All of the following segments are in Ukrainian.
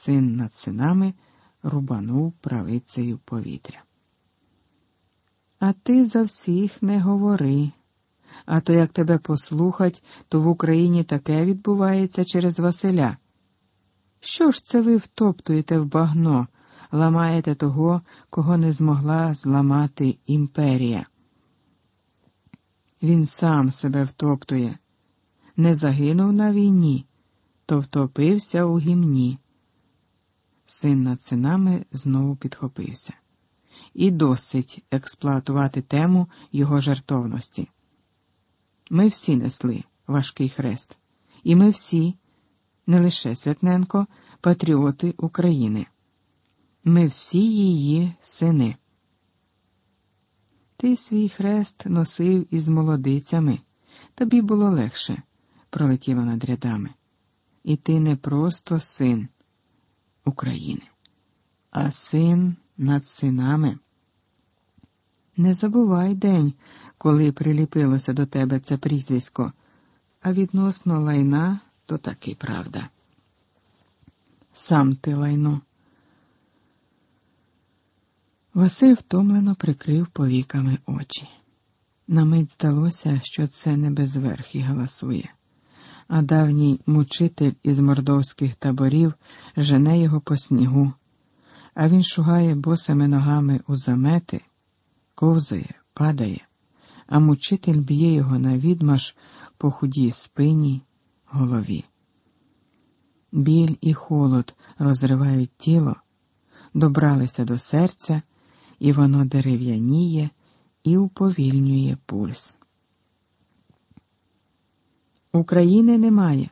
син над синами рубанув правицею повітря. А ти за всіх не говори. А то як тебе послухать, то в Україні таке відбувається через Василя. Що ж це ви втоптуєте в багно, ламаєте того, кого не змогла зламати імперія? Він сам себе втоптує, не загинув на війні, то втопився у гімні. Син над синами знову підхопився. І досить експлуатувати тему його жертовності. Ми всі несли важкий хрест, і ми всі, не лише Святненко, патріоти України. Ми всі її сини. Ти свій хрест носив із молодицями, тобі було легше, пролетіло над рядами. І ти не просто син України, а син над синами. Не забувай день, коли приліпилося до тебе це прізвисько, а відносно лайна то таки правда. Сам ти лайно. Василь втомлено прикрив повіками очі. На мить здалося, що це не безверхий галасує, а давній мучитель із мордовських таборів жене його по снігу, а він шугає босими ногами у замети, ковзає, падає, а мучитель б'є його на відмаш по худій спині, голові. Біль і холод розривають тіло, добралися до серця і воно дерев'яніє і уповільнює пульс. України немає.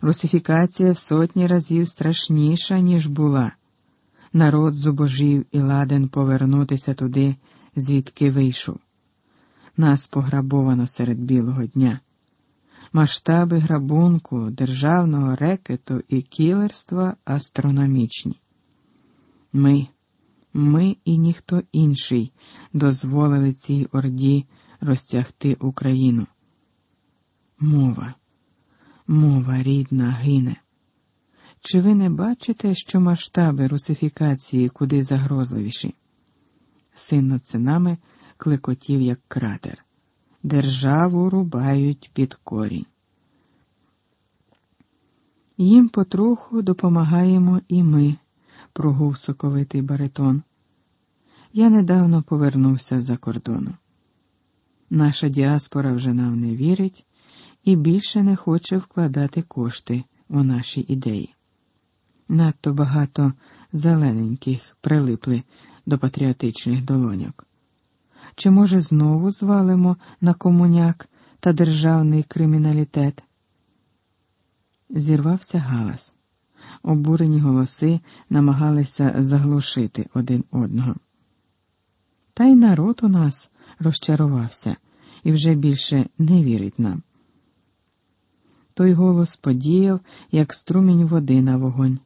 Русифікація в сотні разів страшніша, ніж була. Народ зубожів і ладен повернутися туди, звідки вийшов. Нас пограбовано серед білого дня. Масштаби грабунку, державного рекету і кілерства астрономічні. Ми, ми і ніхто інший дозволили цій орді розтягти Україну. Мова, мова рідна гине. Чи ви не бачите, що масштаби русифікації куди загрозливіші? Син над синами клекотів, як кратер. Державу рубають під корінь. Їм потроху допомагаємо і ми прогув соковитий баритон. Я недавно повернувся з-за кордону. Наша діаспора вже нам не вірить і більше не хоче вкладати кошти у наші ідеї. Надто багато зелененьких прилипли до патріотичних долоньок. Чи, може, знову звалимо на комуняк та державний криміналітет? Зірвався галас обурені голоси намагалися заглушити один одного. Та й народ у нас розчарувався і вже більше не вірить нам. Той голос подіяв, як струмінь води на вогонь.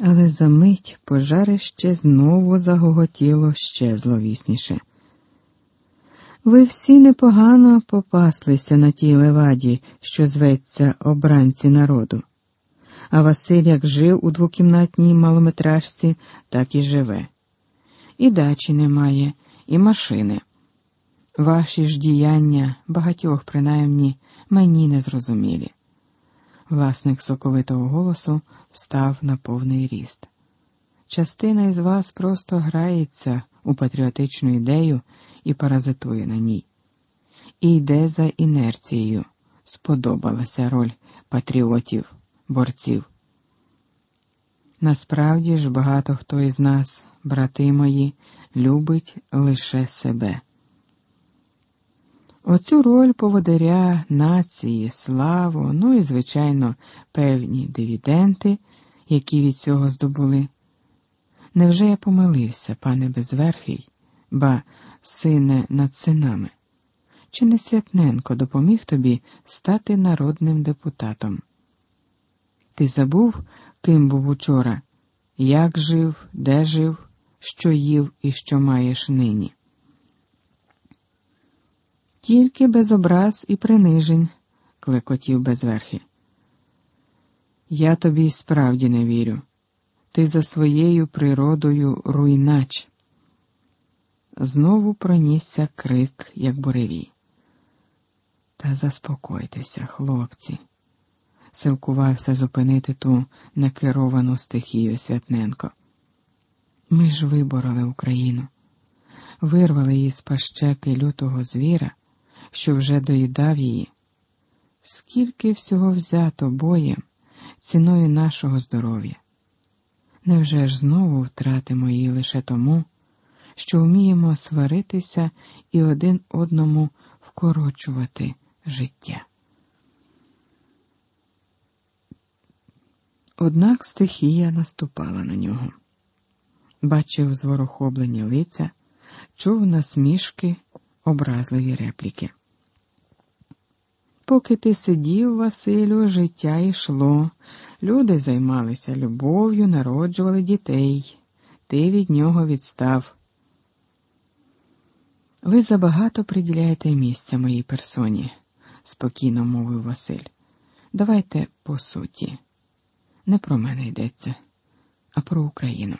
Але за мить пожарище знову загоготіло ще зловісніше. Ви всі непогано попаслися на тій леваді, що зветься обранці народу а Василь як жив у двокімнатній малометражці, так і живе. І дачі немає, і машини. Ваші ж діяння, багатьох, принаймні, мені не зрозумілі. Власник соковитого голосу став на повний ріст. Частина із вас просто грається у патріотичну ідею і паразитує на ній. І йде за інерцією. Сподобалася роль патріотів борців. Насправді ж багато хто із нас, брати мої, любить лише себе. Оцю роль поводиря нації, славу, ну і, звичайно, певні дивіденти, які від цього здобули. Невже я помилився, пане Безверхий, ба сине над синами? Чи не Святненко допоміг тобі стати народним депутатом? Ти забув, ким був учора, як жив, де жив, що їв і що маєш нині? Тільки без образ і принижень, клекотів безверхи. Я тобі справді не вірю. ти за своєю природою руйнач. Знову пронісся крик, як буревій. Та заспокойтеся, хлопці, силкувався зупинити ту некеровану стихію Святненко. Ми ж вибороли Україну, вирвали її з пащеки лютого звіра, що вже доїдав її. Скільки всього взято боєм, ціною нашого здоров'я? Невже ж знову втратимо її лише тому, що вміємо сваритися і один одному вкорочувати життя? Однак стихія наступала на нього бачив зворохоблені лиця, чув насмішки, образливі репліки. Поки ти сидів, Василю, життя йшло, люди займалися любов'ю, народжували дітей, ти від нього відстав. Ви забагато приділяєте місця моїй персоні, спокійно мовив Василь. Давайте по суті. Не про мене йдеться, а про Україну.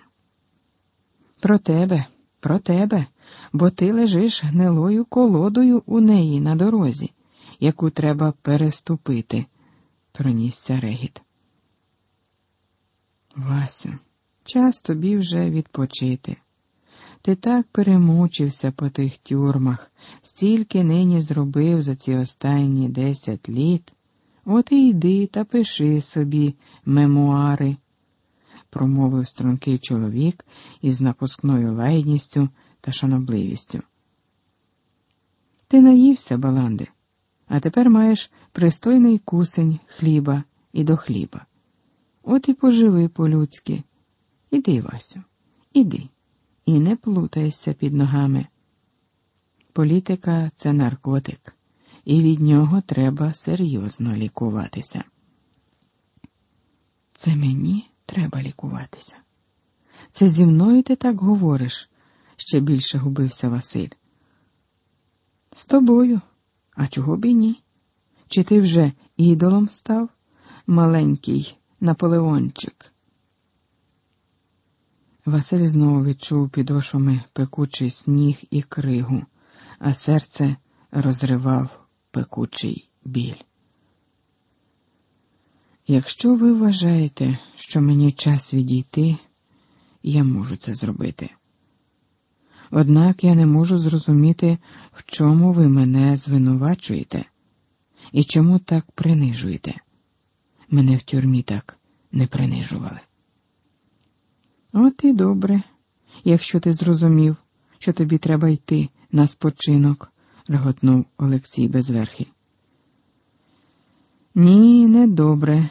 Про тебе, про тебе, бо ти лежиш гнилою колодою у неї на дорозі, яку треба переступити, пронісся регіт. Васю, час тобі вже відпочити. Ти так перемучився по тих тюрмах, стільки нині зробив за ці останні десять літ. От і йди та пиши собі мемуари промовив стрункий чоловік із напускною лайністю та шанобливістю. Ти наївся, Баланди, а тепер маєш пристойний кусень хліба і до хліба. От і поживи по-людськи. Іди, Васю, іди, і не плутайся під ногами. Політика це наркотик, і від нього треба серйозно лікуватися. Це мені треба лікуватися. Це зі мною ти так говориш, ще більше губився Василь. З тобою, а чого б і ні? Чи ти вже ідолом став, маленький Наполеончик? Василь знову відчув підошвами пекучий сніг і кригу, а серце розривав пекучий біль. Якщо ви вважаєте, що мені час відійти, я можу це зробити. Однак я не можу зрозуміти, в чому ви мене звинувачуєте і чому так принижуєте. Мене в тюрмі так не принижували. От і добре, якщо ти зрозумів, що тобі треба йти на спочинок, реготнув Олексій безверхий. Ні, не добре,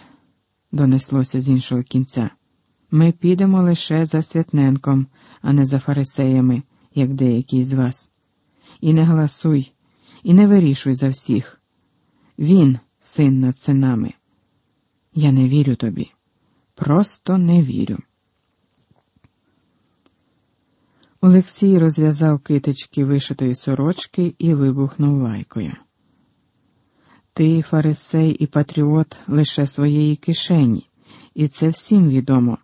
донеслося з іншого кінця. Ми підемо лише за Святненком, а не за фарисеями, як деякі з вас. І не галасуй, і не вирішуй за всіх. Він, син над синами. Я не вірю тобі, просто не вірю. Олексій розв'язав китички вишитої сорочки і вибухнув лайкою. Ти, фарисей і патріот лише своєї кишені, і це всім відомо.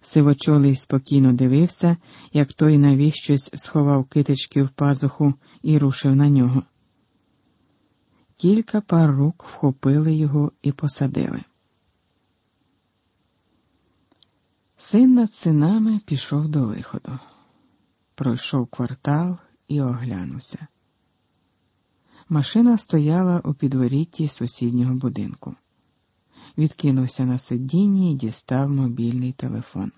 Сивочолий спокійно дивився, як той навіщось сховав китички в пазуху і рушив на нього. Кілька пар рук вхопили його і посадили. Син над синами пішов до виходу, пройшов квартал і оглянувся. Машина стояла у підворітті сусіднього будинку. Відкинувся на сидінні і дістав мобільний телефон.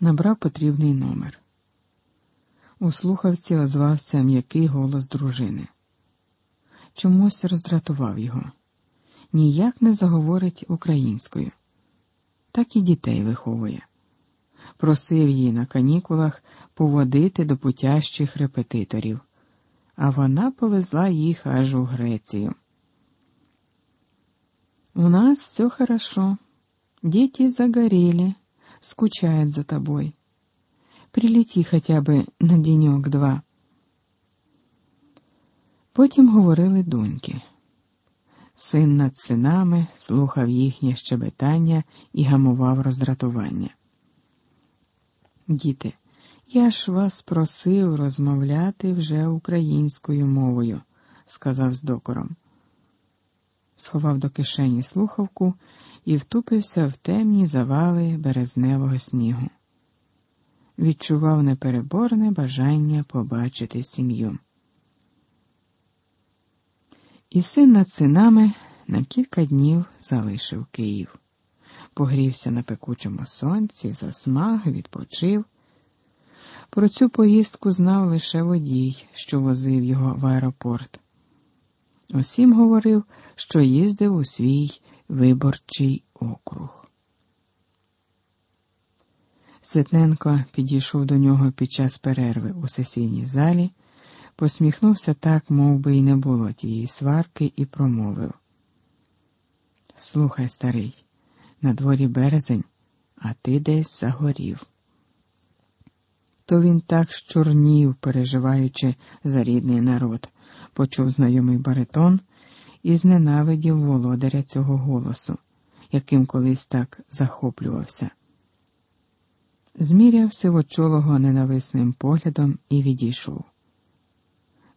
Набрав потрібний номер. У слухавці озвався м'який голос дружини. Чомусь роздратував його. Ніяк не заговорить українською, так і дітей виховує. Просив її на канікулах поводити до путящих репетиторів а вона повезла їх аж у Грецію. У нас все хорошо. Дети загорели, скучают за тобой. Прилети хотя бы на денек-два. Потім говорили доньки. син над синами слухав їхнє щебетання і гамував роздратування. Діти, я ж вас просив розмовляти вже українською мовою, сказав з докором. Сховав до кишені слухавку і втупився в темні завали березневого снігу. Відчував непереборне бажання побачити сім'ю. І син над синами на кілька днів залишив Київ, погрівся на пекучому сонці, засмаг, відпочив. Про цю поїздку знав лише водій, що возив його в аеропорт. Усім говорив, що їздив у свій виборчий округ. Святненко підійшов до нього під час перерви у сесійній залі, посміхнувся так, мов би й не було тієї сварки, і промовив. Слухай, старий, на дворі березень, а ти десь загорів. То він так щурнів, переживаючи за рідний народ, почув знайомий баритон і зненавидів володаря цього голосу, яким колись так захоплювався. Зміряв сивочолого ненависним поглядом і відійшов.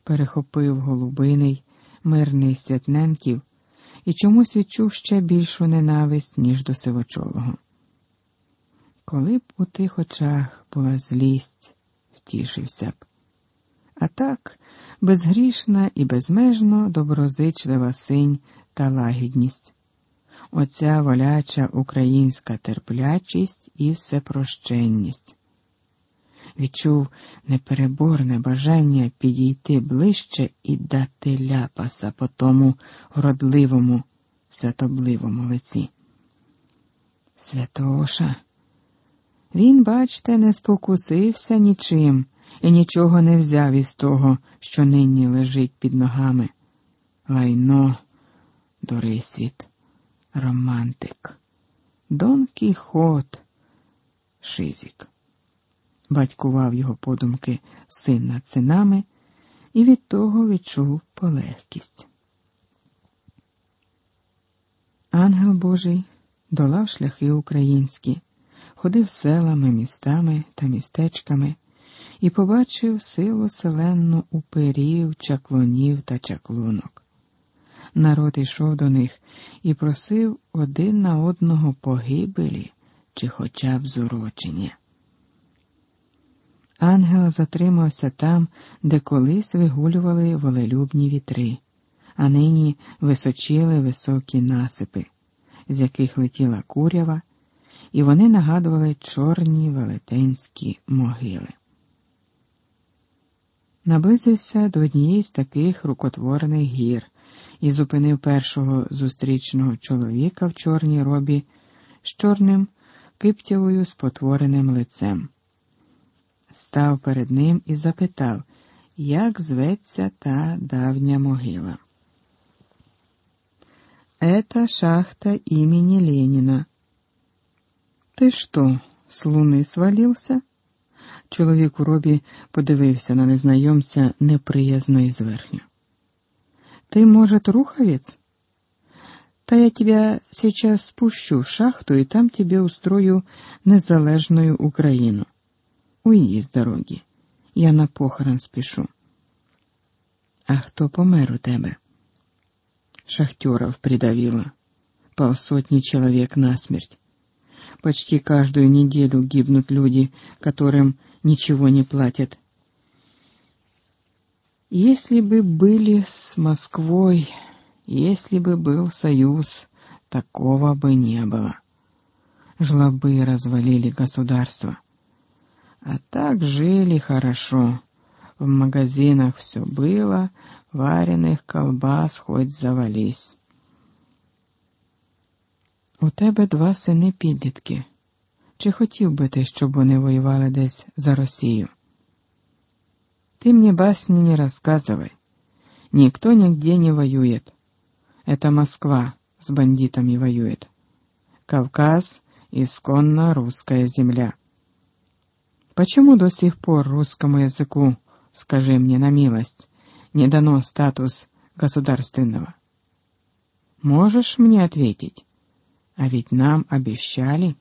Перехопив голубиний, мирний Святненків і чомусь відчув ще більшу ненависть, ніж до сивочолого. Коли б у тих очах була злість, втішився б. А так, безгрішна і безмежно доброзичлива синь та лагідність, оця воляча українська терплячість і всепрощенність. Відчув непереборне бажання підійти ближче і дати ляпаса по тому вродливому, святобливому лиці. Святоша. Він, бачте, не спокусився нічим і нічого не взяв із того, що нині лежить під ногами. Лайно, дорисвіт, романтик, Дон Кіхот, Шизік. Батькував його подумки син над синами, і від того відчув полегкість. Ангел Божий долав шляхи українські, ходив селами, містами та містечками і побачив силу селенну уперів, чаклунів та чаклунок. Народ йшов до них і просив один на одного погибелі чи хоча б зурочення. Ангел затримався там, де колись вигулювали волелюбні вітри, а нині височили високі насипи, з яких летіла курява, і вони нагадували чорні велетенські могили. Наблизився до однієї з таких рукотворних гір і зупинив першого зустрічного чоловіка в чорній робі з чорним киптявою спотвореним лицем. Став перед ним і запитав, як зветься та давня могила. Это шахта имени Ленина. Ты что, с луны свалился? Чоловік у робі подивився на незнайомця неприязно і зверхню. Ты, может, руховец? Та я тебя сейчас спущу в шахту и там тебе устрою незалежную Украину. Уйди з дороги. Я на похорон спішу. А хто помер у тебе? Шахтеров придавило. Полсотни человек насмерть. Почти каждую неделю гибнут люди, которым ничего не платят. Если бы были с Москвой, если бы был союз, такого бы не было. Жлобы развалили государство. А так жили хорошо. В магазинах все было, варених колбас хоть завались. У тебе два сини підлітки. Чи хотів би ти, щоб вони воювали десь за Росію? Ты мне басни не рассказывай. Никто нигде не воюет. Это Москва с бандитами воюет. Кавказ — исконно русская земля. Почему до сих пор русскому языку, скажи мне на милость, не дано статус государственного? Можешь мне ответить? А ведь нам обещали.